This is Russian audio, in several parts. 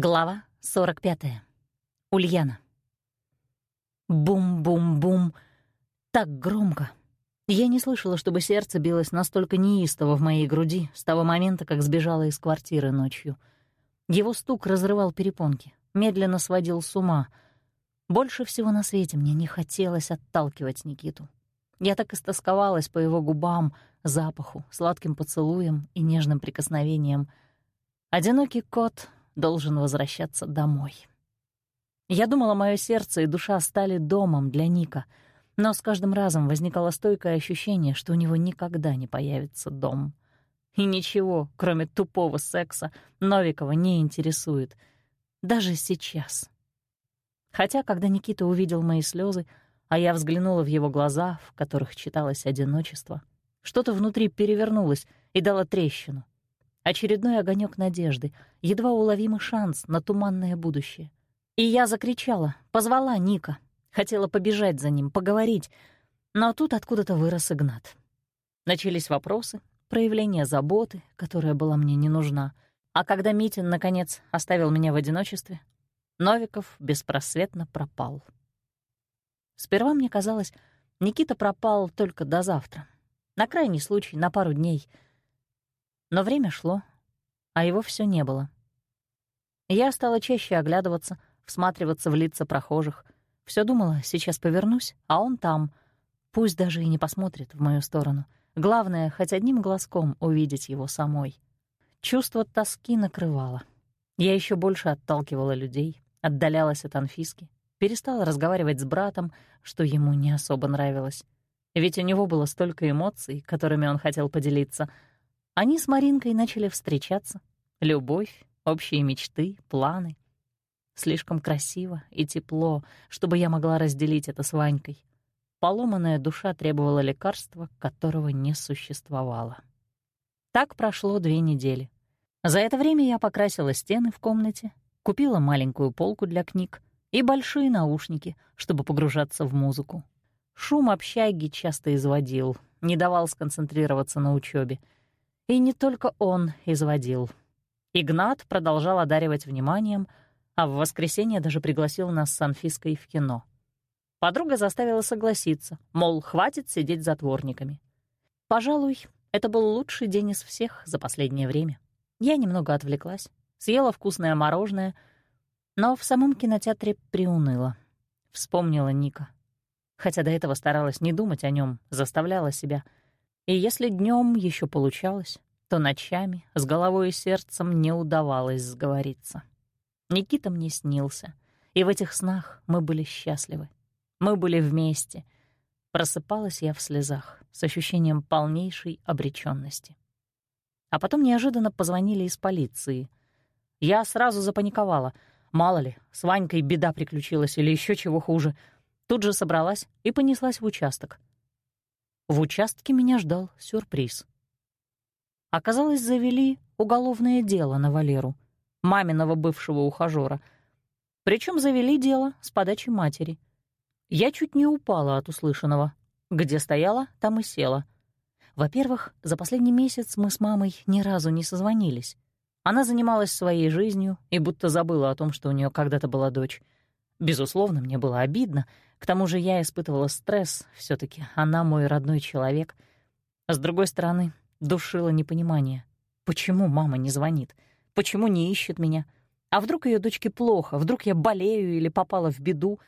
Глава 45. Ульяна. Бум-бум-бум. Так громко. Я не слышала, чтобы сердце билось настолько неистово в моей груди с того момента, как сбежала из квартиры ночью. Его стук разрывал перепонки, медленно сводил с ума. Больше всего на свете мне не хотелось отталкивать Никиту. Я так истосковалась по его губам, запаху, сладким поцелуям и нежным прикосновениям. Одинокий кот должен возвращаться домой. Я думала, мое сердце и душа стали домом для Ника, но с каждым разом возникало стойкое ощущение, что у него никогда не появится дом. И ничего, кроме тупого секса, Новикова не интересует. Даже сейчас. Хотя, когда Никита увидел мои слезы, а я взглянула в его глаза, в которых читалось одиночество, что-то внутри перевернулось и дало трещину — Очередной огонек надежды, едва уловимый шанс на туманное будущее. И я закричала, позвала Ника. Хотела побежать за ним, поговорить. Но тут откуда-то вырос Игнат. Начались вопросы, проявление заботы, которая была мне не нужна. А когда Митин, наконец, оставил меня в одиночестве, Новиков беспросветно пропал. Сперва мне казалось, Никита пропал только до завтра. На крайний случай, на пару дней — но время шло, а его все не было. Я стала чаще оглядываться, всматриваться в лица прохожих. Все думала, сейчас повернусь, а он там. Пусть даже и не посмотрит в мою сторону. Главное, хоть одним глазком увидеть его самой. Чувство тоски накрывало. Я еще больше отталкивала людей, отдалялась от Анфиски, перестала разговаривать с братом, что ему не особо нравилось. Ведь у него было столько эмоций, которыми он хотел поделиться — они с Маринкой начали встречаться. Любовь, общие мечты, планы. Слишком красиво и тепло, чтобы я могла разделить это с Ванькой. Поломанная душа требовала лекарства, которого не существовало. Так прошло две недели. За это время я покрасила стены в комнате, купила маленькую полку для книг и большие наушники, чтобы погружаться в музыку. Шум общаги часто изводил, не давал сконцентрироваться на учебе — и не только он изводил. Игнат продолжал одаривать вниманием, а в воскресенье даже пригласил нас с Анфиской в кино. Подруга заставила согласиться, мол, хватит сидеть затворниками. Пожалуй, это был лучший день из всех за последнее время. Я немного отвлеклась, съела вкусное мороженое, но в самом кинотеатре приуныла. Вспомнила Ника. Хотя до этого старалась не думать о нем, заставляла себя — и если днем еще получалось, то ночами с головой и сердцем не удавалось сговориться. Никита мне снился, и в этих снах мы были счастливы. Мы были вместе. Просыпалась я в слезах с ощущением полнейшей обреченности. А потом неожиданно позвонили из полиции. Я сразу запаниковала. Мало ли, с Ванькой беда приключилась или еще чего хуже. Тут же собралась и понеслась в участок. В участке меня ждал сюрприз. Оказалось, завели уголовное дело на Валеру, маминого бывшего ухажёра. Причем завели дело с подачи матери. Я чуть не упала от услышанного. Где стояла, там и села. Во-первых, за последний месяц мы с мамой ни разу не созвонились. Она занималась своей жизнью и будто забыла о том, что у нее когда-то была дочь. Безусловно, мне было обидно. К тому же я испытывала стресс. все таки она мой родной человек. А с другой стороны, душило непонимание. Почему мама не звонит? Почему не ищет меня? А вдруг ее дочке плохо? Вдруг я болею или попала в беду?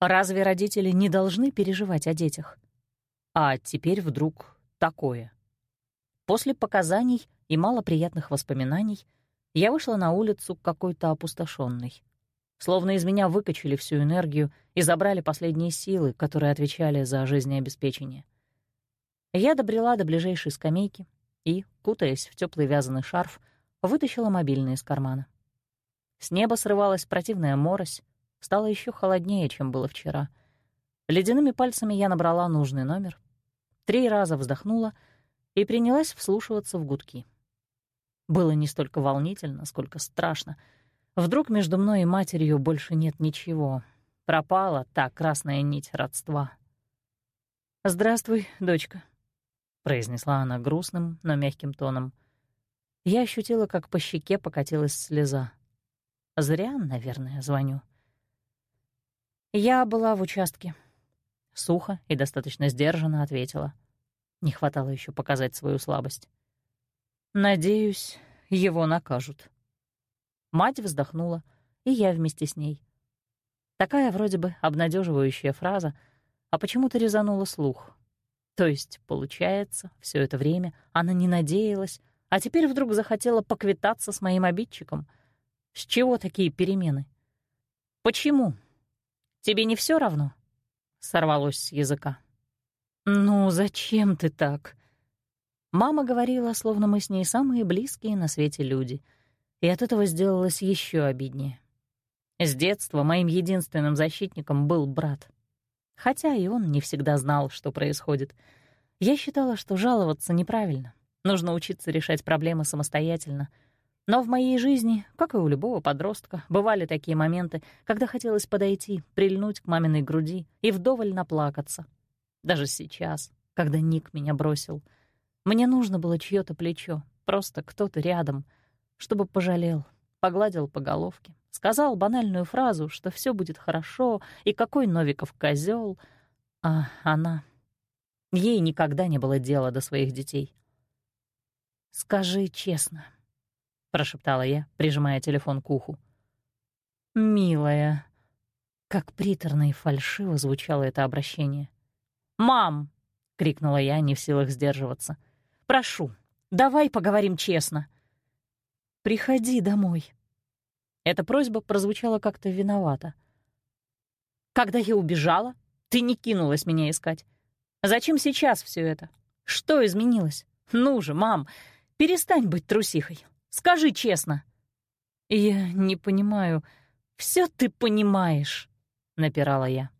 Разве родители не должны переживать о детях? А теперь вдруг такое. После показаний и малоприятных воспоминаний я вышла на улицу какой-то опустошенной. Словно из меня выкачали всю энергию и забрали последние силы, которые отвечали за жизнеобеспечение. Я добрела до ближайшей скамейки и, кутаясь в теплый вязаный шарф, вытащила мобильный из кармана. С неба срывалась противная морось, стало еще холоднее, чем было вчера. Ледяными пальцами я набрала нужный номер, три раза вздохнула и принялась вслушиваться в гудки. Было не столько волнительно, сколько страшно — Вдруг между мной и матерью больше нет ничего. Пропала та красная нить родства. «Здравствуй, дочка», — произнесла она грустным, но мягким тоном. Я ощутила, как по щеке покатилась слеза. Зря, наверное, звоню. Я была в участке. Сухо и достаточно сдержанно ответила. Не хватало еще показать свою слабость. Надеюсь, его накажут. Мать вздохнула, и я вместе с ней. Такая вроде бы обнадеживающая фраза, а почему-то резанула слух. То есть, получается, все это время она не надеялась, а теперь вдруг захотела поквитаться с моим обидчиком. С чего такие перемены? Почему? Тебе не все равно? Сорвалось с языка. Ну, зачем ты так? Мама говорила, словно мы с ней самые близкие на свете люди, и от этого сделалось еще обиднее. С детства моим единственным защитником был брат. Хотя и он не всегда знал, что происходит. Я считала, что жаловаться неправильно. Нужно учиться решать проблемы самостоятельно — но в моей жизни, как и у любого подростка, бывали такие моменты, когда хотелось подойти, прильнуть к маминой груди и вдоволь наплакаться. Даже сейчас, когда Ник меня бросил, мне нужно было чье то плечо, просто кто-то рядом, чтобы пожалел, погладил по головке, сказал банальную фразу, что все будет хорошо и какой Новиков козел, а она... Ей никогда не было дела до своих детей. «Скажи честно», прошептала я, прижимая телефон к уху. «Милая». Как приторно и фальшиво звучало это обращение. «Мам!» — крикнула я, не в силах сдерживаться. «Прошу, давай поговорим честно». «Приходи домой». Эта просьба прозвучала как-то виновато. «Когда я убежала, ты не кинулась меня искать. Зачем сейчас все это? Что изменилось? Ну же, мам, перестань быть трусихой. Скажи честно». «Я не понимаю. Все ты понимаешь», — напирала я.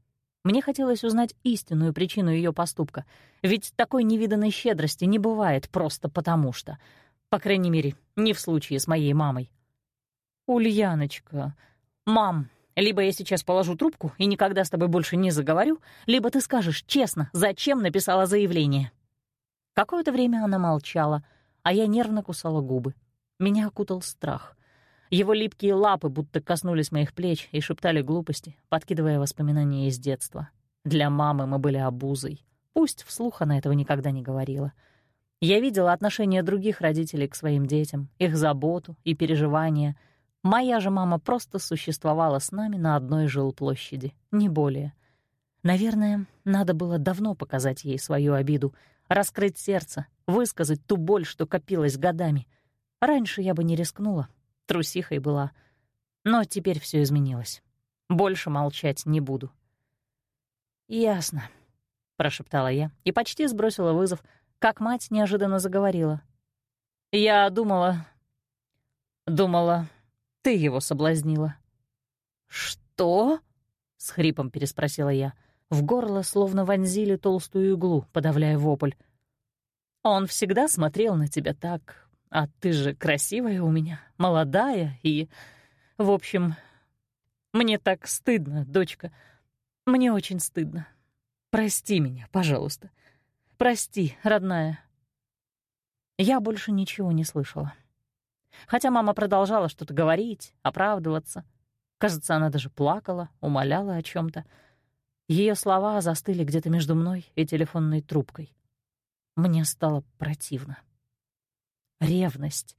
Мне хотелось узнать истинную причину ее поступка, ведь такой невиданной щедрости не бывает просто потому что. По крайней мере, не в случае с моей мамой. «Ульяночка, мам, либо я сейчас положу трубку и никогда с тобой больше не заговорю, либо ты скажешь честно, зачем написала заявление». Какое-то время она молчала, а я нервно кусала губы. Меня окутал страх. Его липкие лапы будто коснулись моих плеч и шептали глупости, подкидывая воспоминания из детства. Для мамы мы были обузой. Пусть вслух она этого никогда не говорила. Я видела отношение других родителей к своим детям, их заботу и переживания. Моя же мама просто существовала с нами на одной жилплощади, не более. Наверное, надо было давно показать ей свою обиду, раскрыть сердце, высказать ту боль, что копилась годами — Раньше я бы не рискнула, трусихой была. Но теперь все изменилось. Больше молчать не буду. «Ясно», — прошептала я и почти сбросила вызов, как мать неожиданно заговорила. «Я думала... думала, ты его соблазнила». «Что?» — с хрипом переспросила я. В горло словно вонзили толстую иглу, подавляя вопль. «Он всегда смотрел на тебя так, а ты же красивая у меня, молодая и... В общем, мне так стыдно, дочка. Мне очень стыдно. Прости меня, пожалуйста. Прости, родная. Я больше ничего не слышала. Хотя мама продолжала что-то говорить, оправдываться. Кажется, она даже плакала, умоляла о чем то Ее слова застыли где-то между мной и телефонной трубкой. Мне стало противно. Ревность.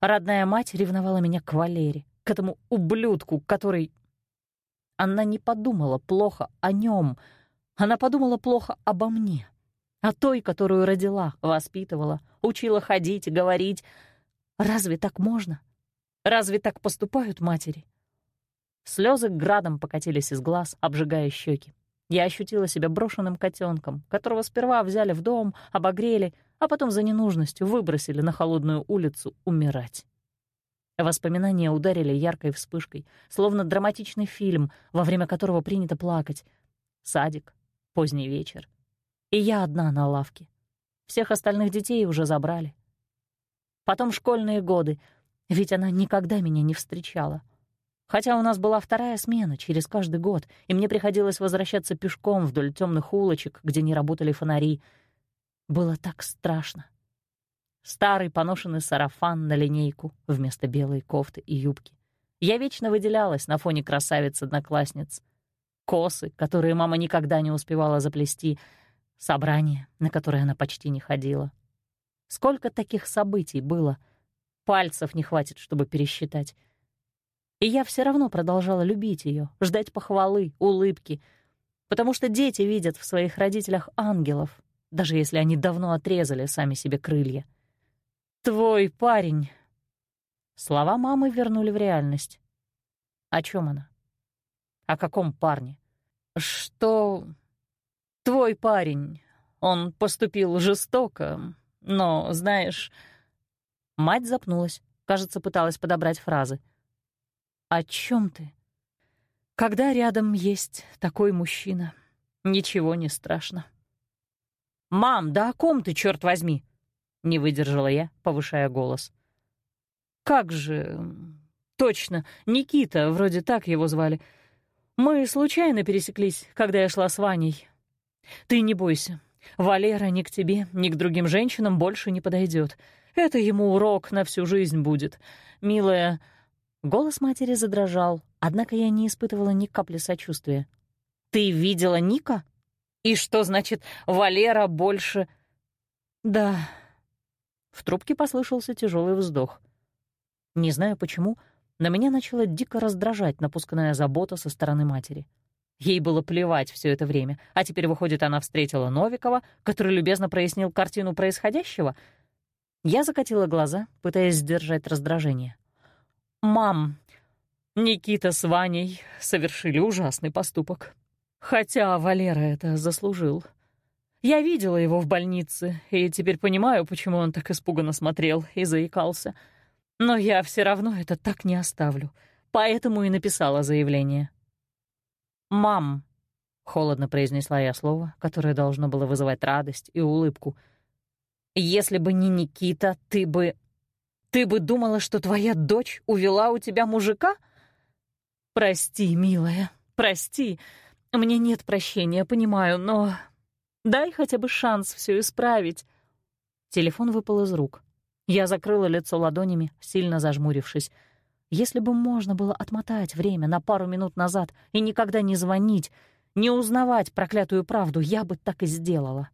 Родная мать ревновала меня к Валере, к этому ублюдку, который... Она не подумала плохо о нем, она подумала плохо обо мне, о той, которую родила, воспитывала, учила ходить, говорить. Разве так можно? Разве так поступают матери? Слезы градом покатились из глаз, обжигая щеки. Я ощутила себя брошенным котенком, которого сперва взяли в дом, обогрели, а потом за ненужностью выбросили на холодную улицу умирать. Воспоминания ударили яркой вспышкой, словно драматичный фильм, во время которого принято плакать. Садик, поздний вечер. И я одна на лавке. Всех остальных детей уже забрали. Потом школьные годы, ведь она никогда меня не встречала — Хотя у нас была вторая смена через каждый год, и мне приходилось возвращаться пешком вдоль темных улочек, где не работали фонари. Было так страшно. Старый поношенный сарафан на линейку вместо белой кофты и юбки. Я вечно выделялась на фоне красавиц-одноклассниц. Косы, которые мама никогда не успевала заплести, собрания, на которые она почти не ходила. Сколько таких событий было? Пальцев не хватит, чтобы пересчитать. И я все равно продолжала любить ее, ждать похвалы, улыбки, потому что дети видят в своих родителях ангелов, даже если они давно отрезали сами себе крылья. «Твой парень...» Слова мамы вернули в реальность. О чем она? О каком парне? Что... Твой парень, он поступил жестоко, но, знаешь... Мать запнулась, кажется, пыталась подобрать фразы. «О чем ты?» «Когда рядом есть такой мужчина, ничего не страшно». «Мам, да о ком ты, черт возьми?» — не выдержала я, повышая голос. «Как же... Точно, Никита, вроде так его звали. Мы случайно пересеклись, когда я шла с Ваней. Ты не бойся, Валера ни к тебе, ни к другим женщинам больше не подойдет. Это ему урок на всю жизнь будет. Милая...» Голос матери задрожал, однако я не испытывала ни капли сочувствия. «Ты видела Ника? И что значит Валера больше...» «Да...» В трубке послышался тяжелый вздох. Не знаю почему, но меня начала дико раздражать напускная забота со стороны матери. Ей было плевать все это время, а теперь, выходит, она встретила Новикова, который любезно прояснил картину происходящего. Я закатила глаза, пытаясь сдержать раздражение. «Мам, Никита с Ваней совершили ужасный поступок. Хотя Валера это заслужил. Я видела его в больнице, и теперь понимаю, почему он так испуганно смотрел и заикался. Но я все равно это так не оставлю, поэтому и написала заявление. «Мам», — холодно произнесла я слово, которое должно было вызывать радость и улыбку, «если бы не Никита, ты бы... ты бы думала, что твоя дочь увела у тебя мужика?» «Прости, милая, прости. Мне нет прощения, понимаю, но дай хотя бы шанс все исправить». Телефон выпал из рук. Я закрыла лицо ладонями, сильно зажмурившись. Если бы можно было отмотать время на пару минут назад и никогда не звонить, не узнавать проклятую правду, я бы так и сделала.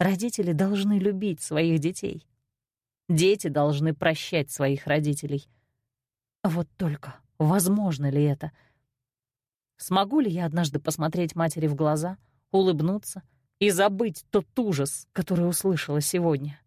Родители должны любить своих детей. Дети должны прощать своих родителей. Вот только возможно ли это? Смогу ли я однажды посмотреть матери в глаза, улыбнуться и забыть тот ужас, который услышала сегодня?